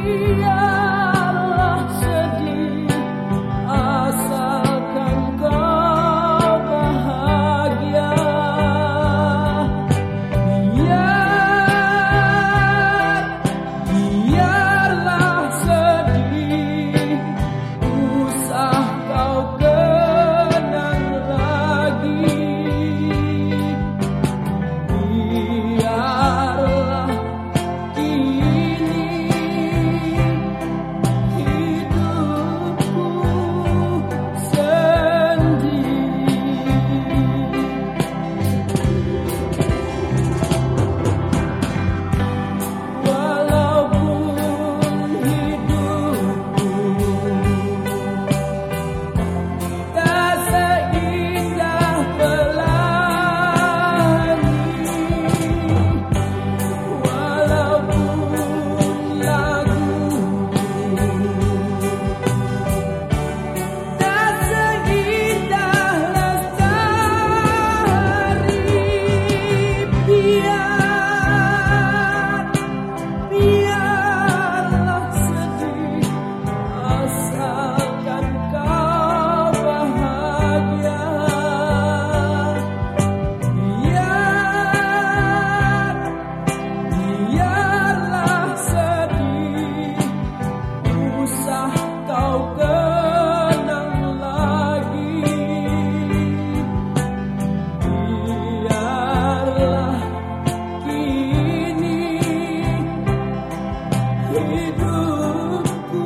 Maria. hidupku